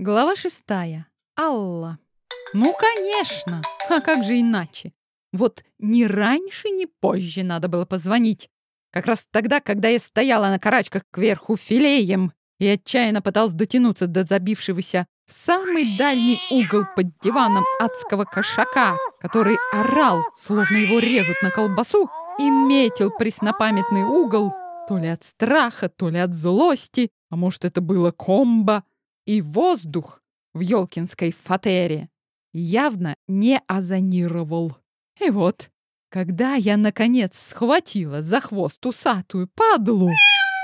Глава шестая. Алла. Ну, конечно. А как же иначе? Вот ни раньше, ни позже надо было позвонить. Как раз тогда, когда я стояла на карачках кверху филеем и отчаянно пыталась дотянуться до забившегося в самый дальний угол под диваном адского кошака, который орал, словно его режут на колбасу, и метил преснопамятный угол то ли от страха, то ли от злости, а может, это было комбо, и воздух в Ёлкинской фатере явно не озонировал. И вот, когда я, наконец, схватила за хвост усатую падлу,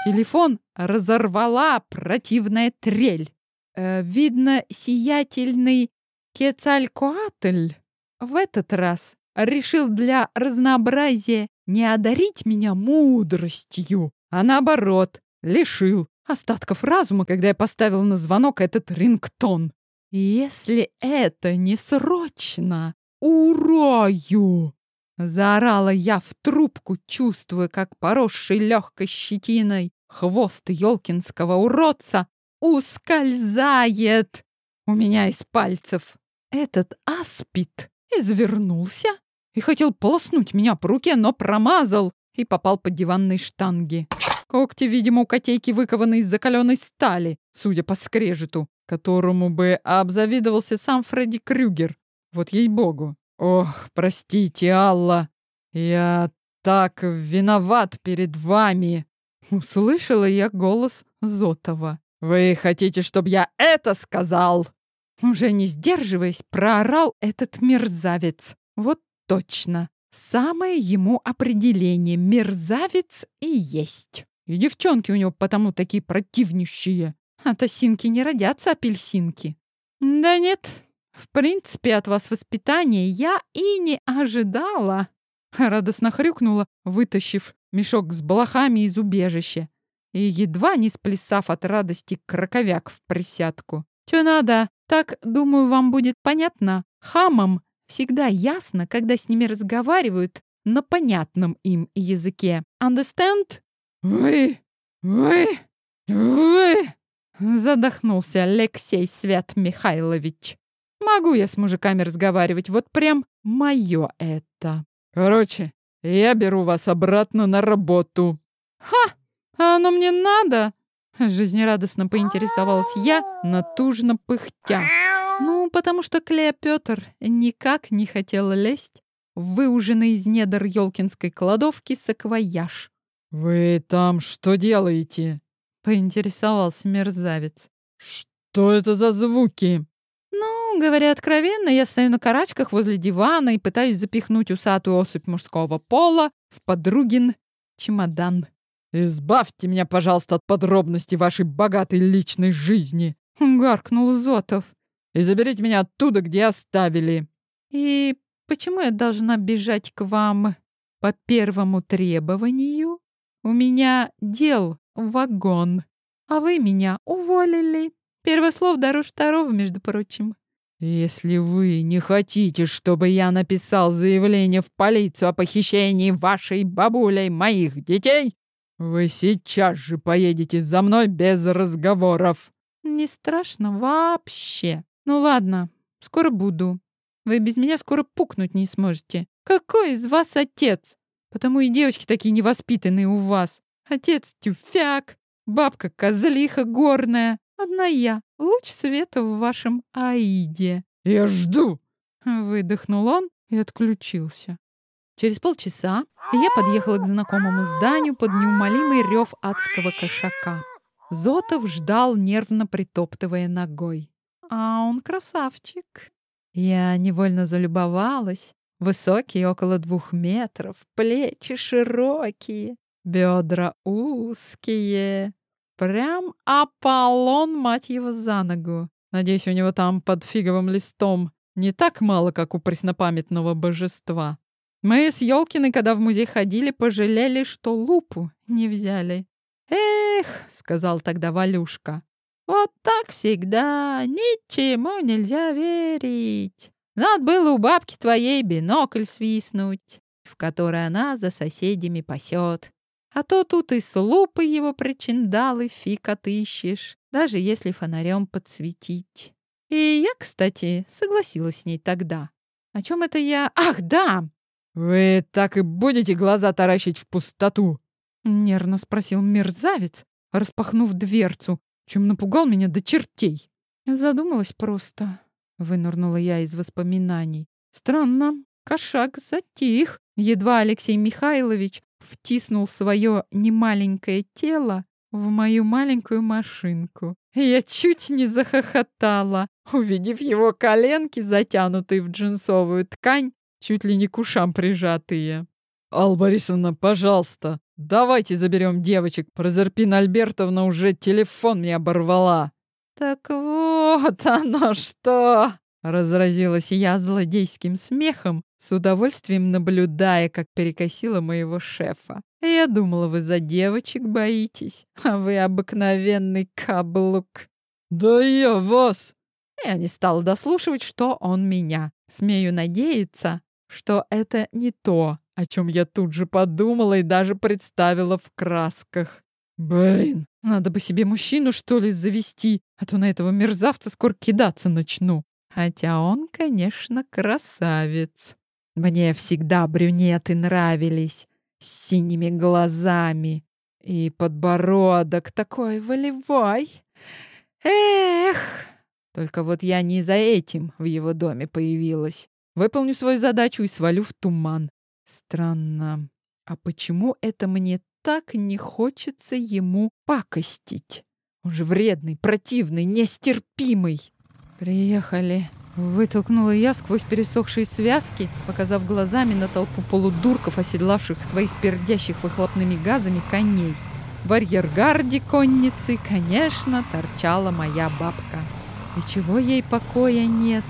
телефон разорвала противная трель. Э, видно, сиятельный Кецалькоатль в этот раз решил для разнообразия не одарить меня мудростью, а наоборот, лишил остатков разума, когда я поставил на звонок этот рингтон. «Если это не срочно, урою!» Заорала я в трубку, чувствуя, как поросший легкой щетиной хвост елкинского уродца ускользает у меня из пальцев. Этот аспид извернулся и хотел полоснуть меня по руке, но промазал и попал под диванной штанги. Когти, видимо, у котейки выкованы из закаленной стали, судя по скрежету, которому бы обзавидовался сам Фредди Крюгер. Вот ей-богу. Ох, простите, Алла, я так виноват перед вами. Услышала я голос Зотова. «Вы хотите, чтобы я это сказал?» Уже не сдерживаясь, проорал этот мерзавец. Вот точно. Самое ему определение мерзавец и есть. И девчонки у него потому такие противнющие. От осинки не родятся апельсинки. Да нет, в принципе, от вас воспитания я и не ожидала. Радостно хрюкнула, вытащив мешок с балахами из убежища. И едва не сплясав от радости краковяк в присядку. Чё надо? Так, думаю, вам будет понятно. Хамам всегда ясно, когда с ними разговаривают на понятном им языке. Understand? «Вы! Вы! Вы!» Задохнулся Алексей Свят Михайлович. «Могу я с мужиками разговаривать, вот прям мое это». «Короче, я беру вас обратно на работу». «Ха! А оно мне надо?» Жизнерадостно поинтересовалась я, натужно пыхтя. Ну, потому что Клея Пётр никак не хотел лезть в выуженный из недр Ёлкинской кладовки саквояж. «Вы там что делаете?» — поинтересовался мерзавец. «Что это за звуки?» «Ну, говоря откровенно, я стою на карачках возле дивана и пытаюсь запихнуть усатую особь мужского пола в подругин чемодан». «Избавьте меня, пожалуйста, от подробностей вашей богатой личной жизни!» — гаркнул Зотов. «И заберите меня оттуда, где оставили!» «И почему я должна бежать к вам по первому требованию?» У меня дел вагон, а вы меня уволили. Первое слово дороже второго, между прочим. Если вы не хотите, чтобы я написал заявление в полицию о похищении вашей бабулей моих детей, вы сейчас же поедете за мной без разговоров. Не страшно вообще. Ну ладно, скоро буду. Вы без меня скоро пукнуть не сможете. Какой из вас отец? Потому и девочки такие невоспитанные у вас. Отец тюфяк, бабка козлиха горная. Одна я, луч света в вашем аиде. Я жду!» Выдохнул он и отключился. Через полчаса я подъехала к знакомому зданию под неумолимый рев адского кошака. Зотов ждал, нервно притоптывая ногой. А он красавчик. Я невольно залюбовалась Высокий, около двух метров, плечи широкие, бедра узкие. Прям Аполлон, мать его, за ногу. Надеюсь, у него там под фиговым листом не так мало, как у преснопамятного божества. Мы с Ёлкиной, когда в музей ходили, пожалели, что лупу не взяли. «Эх», — сказал тогда Валюшка, — «вот так всегда, ничему нельзя верить». Надо было у бабки твоей бинокль свистнуть, в который она за соседями пасет. А то тут и с лупой его причиндалы фиг отыщешь. даже если фонарем подсветить. И я, кстати, согласилась с ней тогда. О чем это я? Ах, да! «Вы так и будете глаза таращить в пустоту?» — нервно спросил мерзавец, распахнув дверцу, чем напугал меня до чертей. Задумалась просто. Вынырнула я из воспоминаний. Странно, кошак затих. Едва Алексей Михайлович втиснул свое немаленькое тело в мою маленькую машинку. Я чуть не захохотала, увидев его коленки, затянутые в джинсовую ткань, чуть ли не к ушам прижатые. «Алла Борисовна, пожалуйста, давайте заберем девочек. Прозерпина Альбертовна уже телефон мне оборвала». «Так вот оно что!» Разразилась я злодейским смехом, с удовольствием наблюдая, как перекосила моего шефа. Я думала, вы за девочек боитесь, а вы обыкновенный каблук. Да я вас! Я не стала дослушивать, что он меня. Смею надеяться, что это не то, о чем я тут же подумала и даже представила в красках. Блин, надо бы себе мужчину, что ли, завести, а то на этого мерзавца скоро кидаться начну. Хотя он, конечно, красавец. Мне всегда брюнеты нравились с синими глазами. И подбородок такой волевой. Эх! Только вот я не за этим в его доме появилась. Выполню свою задачу и свалю в туман. Странно. А почему это мне так не хочется ему пакостить? Он же вредный, противный, нестерпимый. Приехали. Вытолкнула я сквозь пересохшие связки, показав глазами на толпу полудурков, оседлавших своих пердящих выхлопными газами коней. В арьергарде конницы, конечно, торчала моя бабка. И чего ей покоя нет?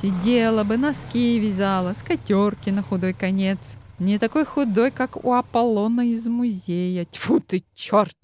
Сидела бы, носки вязала, скатерки на худой конец. Не такой худой, как у Аполлона из музея. Тьфу ты, черт!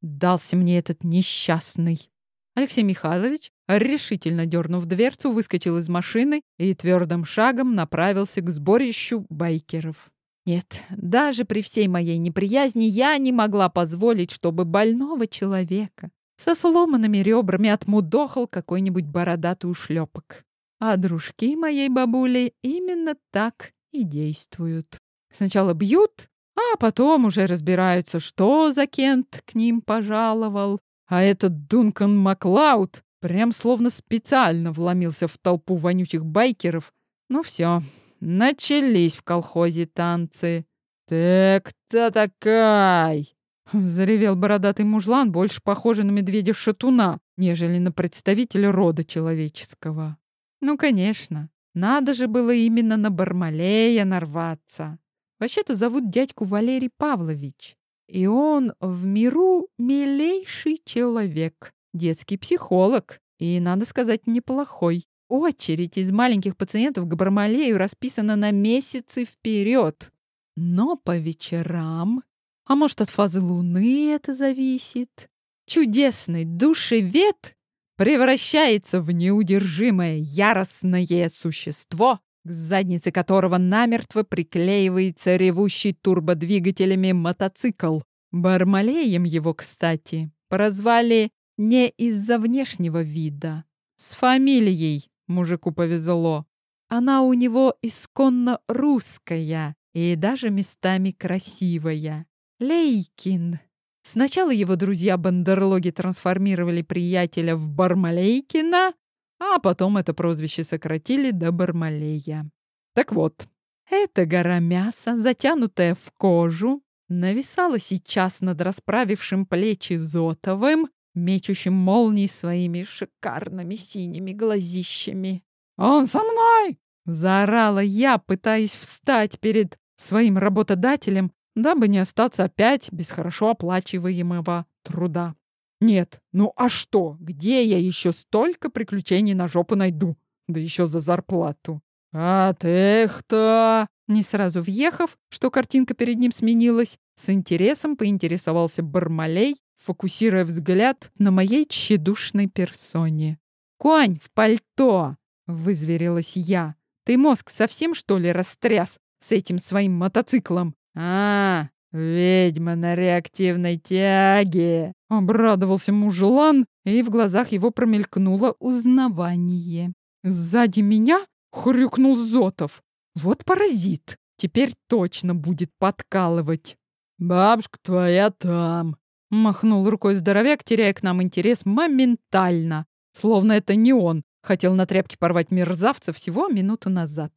Дался мне этот несчастный. Алексей Михайлович, решительно дернув дверцу, выскочил из машины и твердым шагом направился к сборищу байкеров. Нет, даже при всей моей неприязни я не могла позволить, чтобы больного человека со сломанными ребрами отмудохал какой-нибудь бородатый ушлепок. А дружки моей бабули именно так и действуют. Сначала бьют, а потом уже разбираются, что за Кент к ним пожаловал, а этот Дункан Маклауд прям словно специально вломился в толпу вонючих байкеров. Ну все, начались в колхозе танцы. «Ты кто такой?» Заревел бородатый мужлан, больше похожий на медведя-шатуна, нежели на представителя рода человеческого. Ну, конечно, надо же было именно на Бармалея нарваться. Вообще-то зовут дядьку Валерий Павлович. И он в миру милейший человек, детский психолог, и, надо сказать, неплохой. Очередь из маленьких пациентов к Бармалею расписана на месяцы вперед. Но по вечерам, а может от фазы Луны это зависит, чудесный душевед превращается в неудержимое яростное существо, к заднице которого намертво приклеивается ревущий турбодвигателями мотоцикл. Бармалеем его, кстати, прозвали не из-за внешнего вида. С фамилией мужику повезло. Она у него исконно русская и даже местами красивая. Лейкин. Сначала его друзья-бандерлоги трансформировали приятеля в Бармалейкина, а потом это прозвище сократили до Бармалея. Так вот, эта гора мяса, затянутая в кожу, нависала сейчас над расправившим плечи Зотовым, мечущим молнии своими шикарными синими глазищами. «Он со мной!» — заорала я, пытаясь встать перед своим работодателем, дабы не остаться опять без хорошо оплачиваемого труда. Нет, ну а что? Где я еще столько приключений на жопу найду? Да еще за зарплату. А ты кто? Не сразу въехав, что картинка перед ним сменилась, с интересом поинтересовался Бармалей, фокусируя взгляд на моей тщедушной персоне. «Конь в пальто!» — вызверилась я. «Ты мозг совсем, что ли, растряс с этим своим мотоциклом?» «А, «Ведьма на реактивной тяге!» — обрадовался мужелан, и в глазах его промелькнуло узнавание. Сзади меня хрюкнул Зотов. Вот паразит. Теперь точно будет подкалывать. «Бабушка твоя там!» — махнул рукой здоровяк, теряя к нам интерес моментально. Словно это не он хотел на тряпке порвать мерзавца всего минуту назад.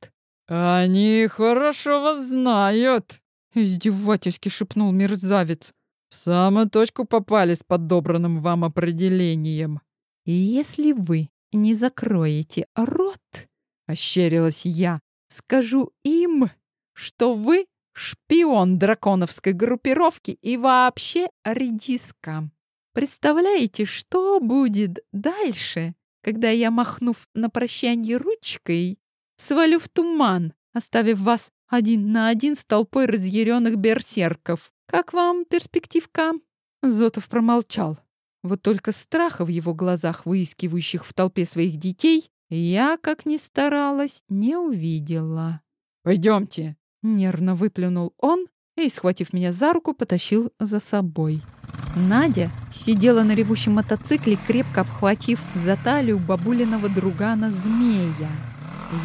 «Они хорошо вас знают!» — издевательски шепнул мерзавец. «В самую точку попали с подобранным вам определением». «И если вы не закроете рот, — ощерилась я, — скажу им, что вы шпион драконовской группировки и вообще редиска. Представляете, что будет дальше, когда я, махнув на прощанье ручкой, свалю в туман, оставив вас один на один с толпой разъяренных берсерков. Как вам перспективка?» Зотов промолчал. Вот только страха в его глазах, выискивающих в толпе своих детей, я, как ни старалась, не увидела. «Пойдемте!» — нервно выплюнул он и, схватив меня за руку, потащил за собой. Надя сидела на ревущем мотоцикле, крепко обхватив за талию бабулиного другана змея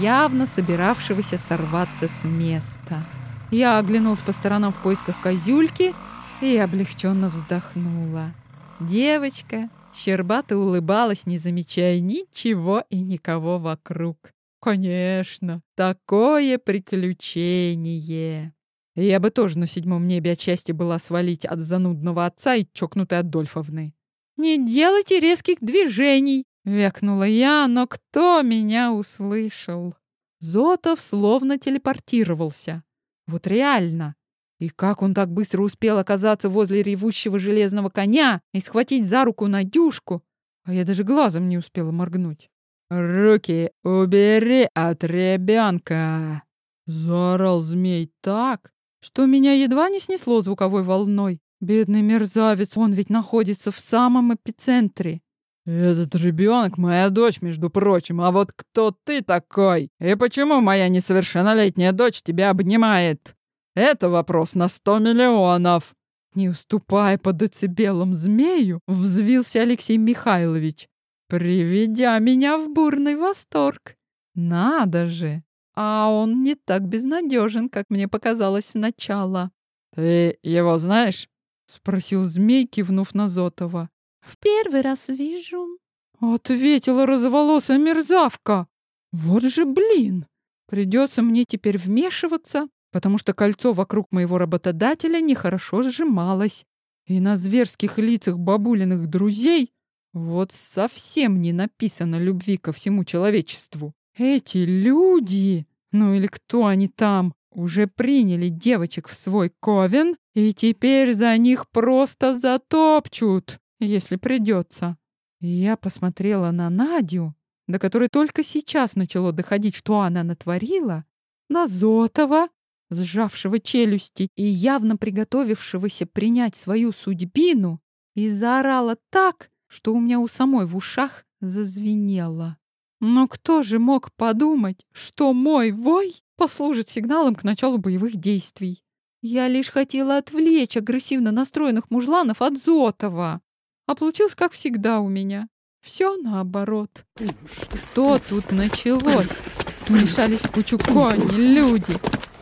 явно собиравшегося сорваться с места. Я оглянулась по сторонам в поисках козюльки и облегченно вздохнула. Девочка щербато улыбалась, не замечая ничего и никого вокруг. Конечно, такое приключение. Я бы тоже на седьмом небе отчасти была свалить от занудного отца и чокнутой Адольфовны. «Не делайте резких движений!» Вякнула я, но кто меня услышал? Зотов словно телепортировался. Вот реально. И как он так быстро успел оказаться возле ревущего железного коня и схватить за руку Надюшку? А я даже глазом не успела моргнуть. «Руки убери от ребенка!» Заорал змей так, что меня едва не снесло звуковой волной. Бедный мерзавец, он ведь находится в самом эпицентре. «Этот ребенок моя дочь, между прочим, а вот кто ты такой? И почему моя несовершеннолетняя дочь тебя обнимает? Это вопрос на сто миллионов!» Не уступая по децибелам змею, взвился Алексей Михайлович, приведя меня в бурный восторг. Надо же! А он не так безнадежен, как мне показалось сначала. «Ты его знаешь?» — спросил змей, кивнув на Зотова. «В первый раз вижу», — ответила розоволосая мерзавка. «Вот же блин! Придется мне теперь вмешиваться, потому что кольцо вокруг моего работодателя нехорошо сжималось, и на зверских лицах бабулиных друзей вот совсем не написано любви ко всему человечеству. Эти люди, ну или кто они там, уже приняли девочек в свой ковен и теперь за них просто затопчут если придется. я посмотрела на Надю, до которой только сейчас начало доходить, что она натворила, на Зотова, сжавшего челюсти и явно приготовившегося принять свою судьбину, и заорала так, что у меня у самой в ушах зазвенело. Но кто же мог подумать, что мой вой послужит сигналом к началу боевых действий? Я лишь хотела отвлечь агрессивно настроенных мужланов от Зотова. А получилось, как всегда у меня. Все наоборот. Что тут началось? Смешались в кучу кони, люди.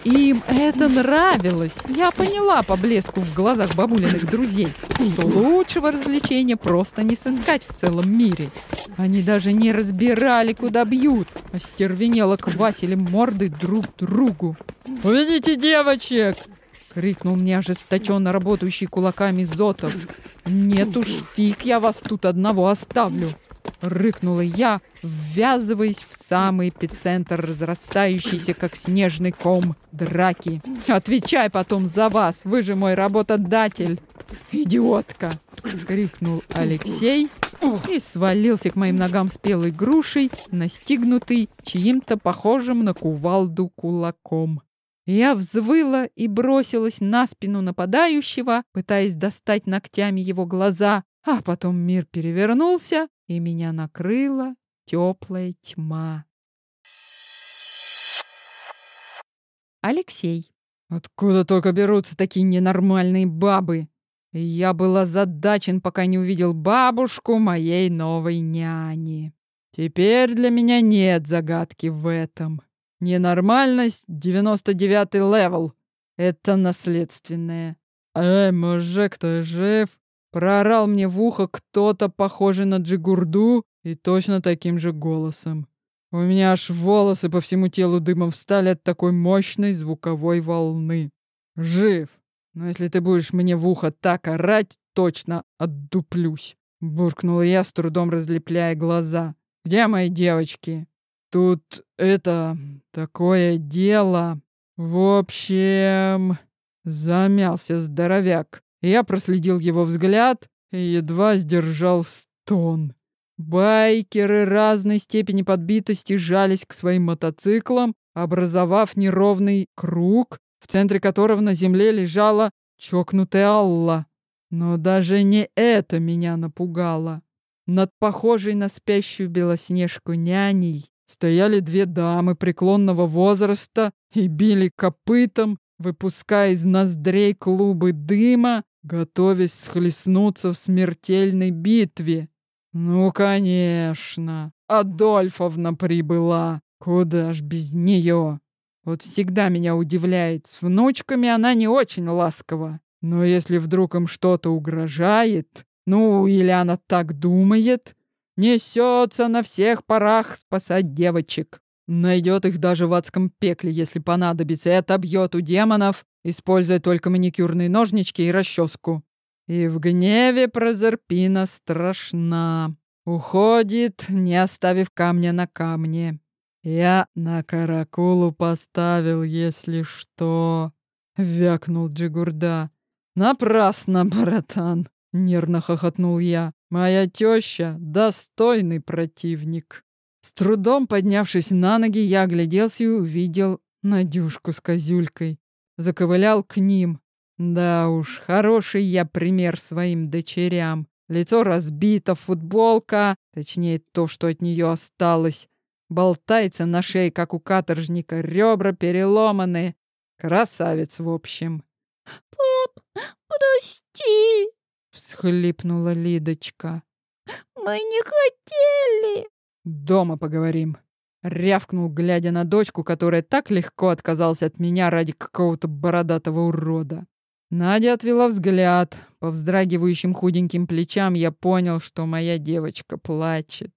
Им это нравилось. Я поняла по блеску в глазах бабулиных друзей, что лучшего развлечения просто не сыскать в целом мире. Они даже не разбирали, куда бьют, а стервенело квасили морды друг другу. «Уведите девочек!» — крикнул мне ожесточенно работающий кулаками Зотов. «Нет уж, фиг я вас тут одного оставлю!» Рыкнула я, ввязываясь в самый эпицентр разрастающийся, как снежный ком, драки. «Отвечай потом за вас, вы же мой работодатель!» «Идиотка!» — крикнул Алексей и свалился к моим ногам спелой грушей, настигнутый чьим-то похожим на кувалду кулаком. Я взвыла и бросилась на спину нападающего, пытаясь достать ногтями его глаза, а потом мир перевернулся, и меня накрыла теплая тьма. Алексей. Откуда только берутся такие ненормальные бабы? Я был озадачен, пока не увидел бабушку моей новой няни. Теперь для меня нет загадки в этом. Ненормальность — 99-й level. Это наследственное. «Эй, мужик, ты жив?» Проорал мне в ухо кто-то, похожий на Джигурду, и точно таким же голосом. У меня аж волосы по всему телу дымом встали от такой мощной звуковой волны. «Жив! Но если ты будешь мне в ухо так орать, точно отдуплюсь!» Буркнула я, с трудом разлепляя глаза. «Где мои девочки?» «Тут это... такое дело...» «В общем...» Замялся здоровяк. Я проследил его взгляд и едва сдержал стон. Байкеры разной степени подбитости жались к своим мотоциклам, образовав неровный круг, в центре которого на земле лежала чокнутая Алла. Но даже не это меня напугало. Над похожей на спящую белоснежку няней стояли две дамы преклонного возраста и били копытом, выпуская из ноздрей клубы дыма, готовясь схлестнуться в смертельной битве. Ну, конечно, Адольфовна прибыла. Куда ж без нее? Вот всегда меня удивляет, с внучками она не очень ласкова. Но если вдруг им что-то угрожает, ну, или она так думает, несется на всех парах спасать девочек. Найдет их даже в адском пекле, если понадобится, и отобьет у демонов, используя только маникюрные ножнички и расческу. И в гневе Прозерпина страшна. Уходит, не оставив камня на камне. Я на каракулу поставил, если что. Вякнул Джигурда. Напрасно, братан. Нервно хохотнул я. Моя теща — достойный противник. С трудом поднявшись на ноги, я огляделся и увидел Надюшку с козюлькой. Заковылял к ним. Да уж, хороший я пример своим дочерям. Лицо разбито, футболка, точнее то, что от нее осталось, болтается на шее, как у каторжника, ребра переломаны. Красавец, в общем. «Пап, прости!» — всхлипнула Лидочка. «Мы не хотели!» «Дома поговорим!» — рявкнул, глядя на дочку, которая так легко отказалась от меня ради какого-то бородатого урода. Надя отвела взгляд. По вздрагивающим худеньким плечам я понял, что моя девочка плачет.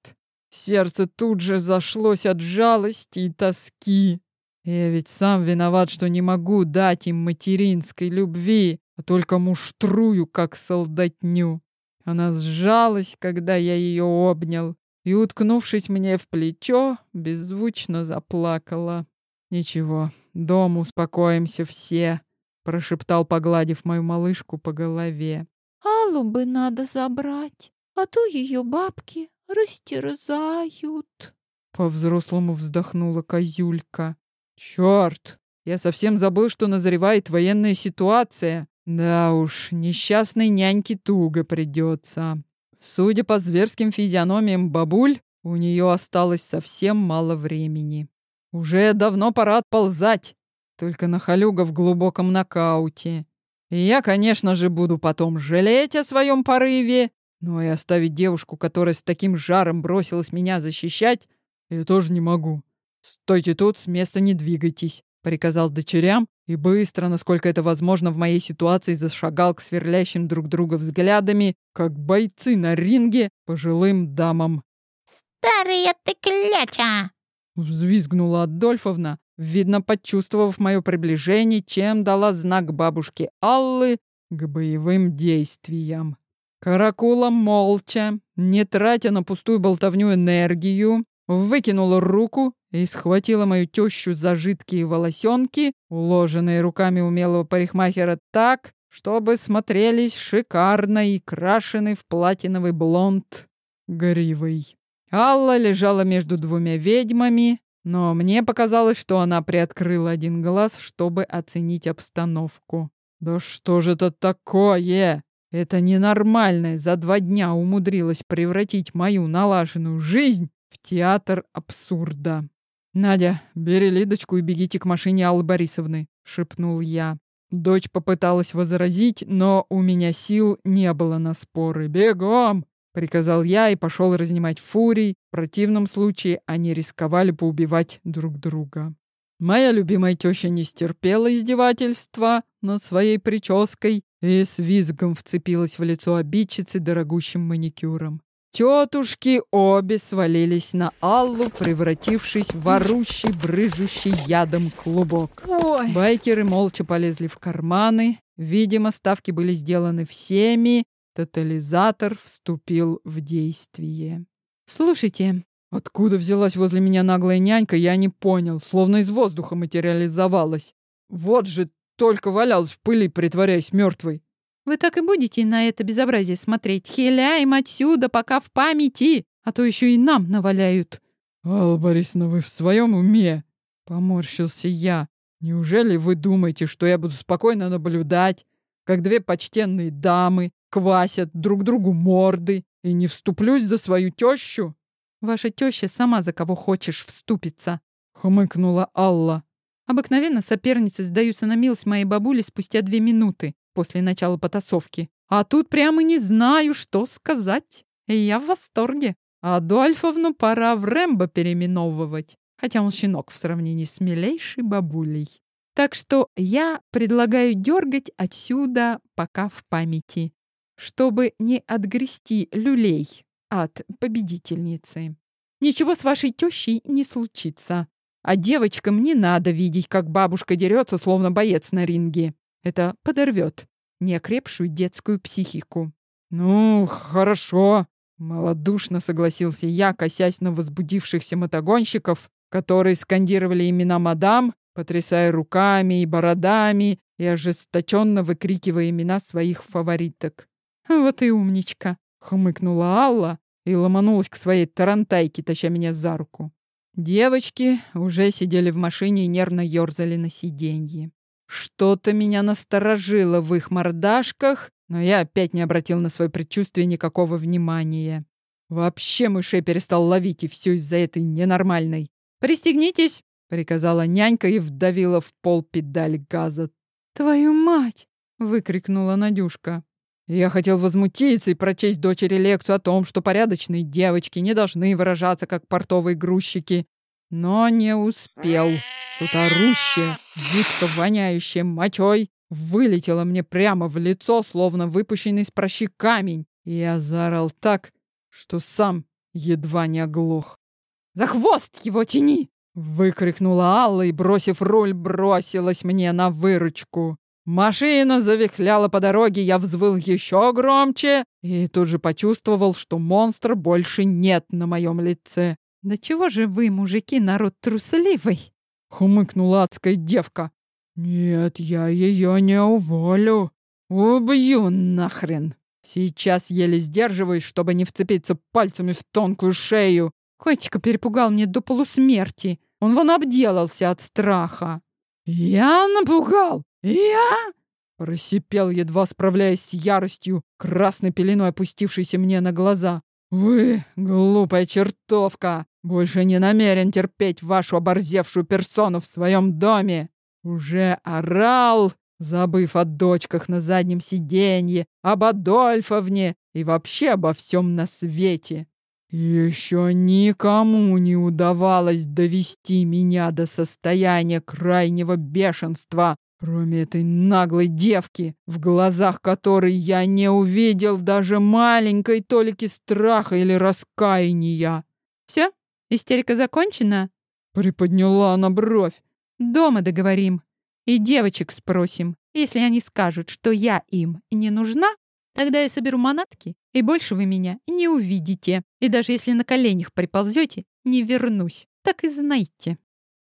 Сердце тут же зашлось от жалости и тоски. Я ведь сам виноват, что не могу дать им материнской любви, а только муштрую, как солдатню. Она сжалась, когда я ее обнял, и, уткнувшись мне в плечо, беззвучно заплакала. «Ничего, дома успокоимся все», прошептал, погладив мою малышку по голове. Аллу бы надо забрать, а то ее бабки растерзают. По-взрослому вздохнула козюлька. Черт! Я совсем забыл, что назревает военная ситуация. Да уж, несчастной няньке туго придется. Судя по зверским физиономиям бабуль, у нее осталось совсем мало времени. Уже давно пора отползать. Только на Халюга в глубоком нокауте. И я, конечно же, буду потом жалеть о своем порыве, но и оставить девушку, которая с таким жаром бросилась меня защищать, я тоже не могу. Стойте тут, с места не двигайтесь, приказал дочерям и быстро, насколько это возможно в моей ситуации, зашагал к сверлящим друг друга взглядами, как бойцы на ринге, пожилым дамам. «Старая ты кляча!» Взвизгнула Адольфовна, видно, почувствовав мое приближение, чем дала знак бабушке Аллы к боевым действиям. Каракула молча, не тратя на пустую болтовню энергию, выкинула руку и схватила мою тещу за жидкие волосенки, уложенные руками умелого парикмахера так, чтобы смотрелись шикарно и крашены в платиновый блонд гривой. Алла лежала между двумя ведьмами, но мне показалось, что она приоткрыла один глаз, чтобы оценить обстановку. «Да что же это такое? Это ненормальное за два дня умудрилась превратить мою налаженную жизнь в театр абсурда». «Надя, бери Лидочку и бегите к машине Аллы Борисовны. шепнул я. Дочь попыталась возразить, но у меня сил не было на споры. «Бегом!» — приказал я и пошел разнимать фурий. В противном случае они рисковали поубивать друг друга. Моя любимая теща не стерпела издевательства над своей прической и с визгом вцепилась в лицо обидчицы дорогущим маникюром. Тетушки обе свалились на Аллу, превратившись в орущий, брыжущий ядом клубок. Ой. Байкеры молча полезли в карманы. Видимо, ставки были сделаны всеми. Тотализатор вступил в действие. Слушайте, Откуда взялась возле меня наглая нянька, я не понял, словно из воздуха материализовалась. Вот же только валялась в пыли, притворяясь мертвой. Вы так и будете на это безобразие смотреть? Хиляем отсюда, пока в памяти, а то еще и нам наваляют. Алла Борисовна, вы в своем уме? Поморщился я. Неужели вы думаете, что я буду спокойно наблюдать, как две почтенные дамы квасят друг другу морды и не вступлюсь за свою тещу? Ваша теща сама за кого хочешь вступится. Хмыкнула Алла. Обыкновенно соперницы сдаются на милость моей бабули спустя две минуты после начала потасовки. А тут прямо не знаю, что сказать. Я в восторге. Адольфовну пора в Рэмбо переименовывать. Хотя он щенок в сравнении с милейшей бабулей. Так что я предлагаю дергать отсюда пока в памяти, чтобы не отгрести люлей от победительницы. Ничего с вашей тещей не случится. А девочкам не надо видеть, как бабушка дерется, словно боец на ринге. Это подорвет неокрепшую детскую психику. Ну, хорошо. Малодушно согласился я, косясь на возбудившихся мотогонщиков, которые скандировали имена мадам, потрясая руками и бородами и ожесточенно выкрикивая имена своих фавориток. Вот и умничка. Хмыкнула Алла и ломанулась к своей тарантайке, таща меня за руку. Девочки уже сидели в машине и нервно ерзали на сиденье. Что-то меня насторожило в их мордашках, но я опять не обратил на свое предчувствие никакого внимания. Вообще мышей перестал ловить, и все из-за этой ненормальной. «Пристегнитесь!» — приказала нянька и вдавила в пол педаль газа. «Твою мать!» — выкрикнула Надюшка. Я хотел возмутиться и прочесть дочери лекцию о том, что порядочные девочки не должны выражаться как портовые грузчики, но не успел. Что-то орущее, жидко воняющее мочой вылетело мне прямо в лицо, словно выпущенный из прощи камень, и я заорал так, что сам едва не оглох. «За хвост его тяни!» Выкрикнула Алла и, бросив руль, бросилась мне на выручку. Машина завихляла по дороге, я взвыл еще громче и тут же почувствовал, что монстра больше нет на моем лице. «Да чего же вы, мужики, народ трусливый?» — хмыкнула адская девка. «Нет, я ее не уволю. Убью нахрен. Сейчас еле сдерживаюсь, чтобы не вцепиться пальцами в тонкую шею. Котика перепугал мне до полусмерти. Он вон обделался от страха». «Я напугал! «Я?» — просипел, едва справляясь с яростью, красной пеленой опустившейся мне на глаза. «Вы, глупая чертовка, больше не намерен терпеть вашу оборзевшую персону в своем доме. Уже орал, забыв о дочках на заднем сиденье, об Адольфовне и вообще обо всем на свете. Еще никому не удавалось довести меня до состояния крайнего бешенства, Кроме этой наглой девки, в глазах которой я не увидел даже маленькой толики страха или раскаяния. «Все? Истерика закончена?» Приподняла она бровь. «Дома договорим. И девочек спросим. Если они скажут, что я им не нужна, тогда я соберу манатки, и больше вы меня не увидите. И даже если на коленях приползете, не вернусь. Так и знайте».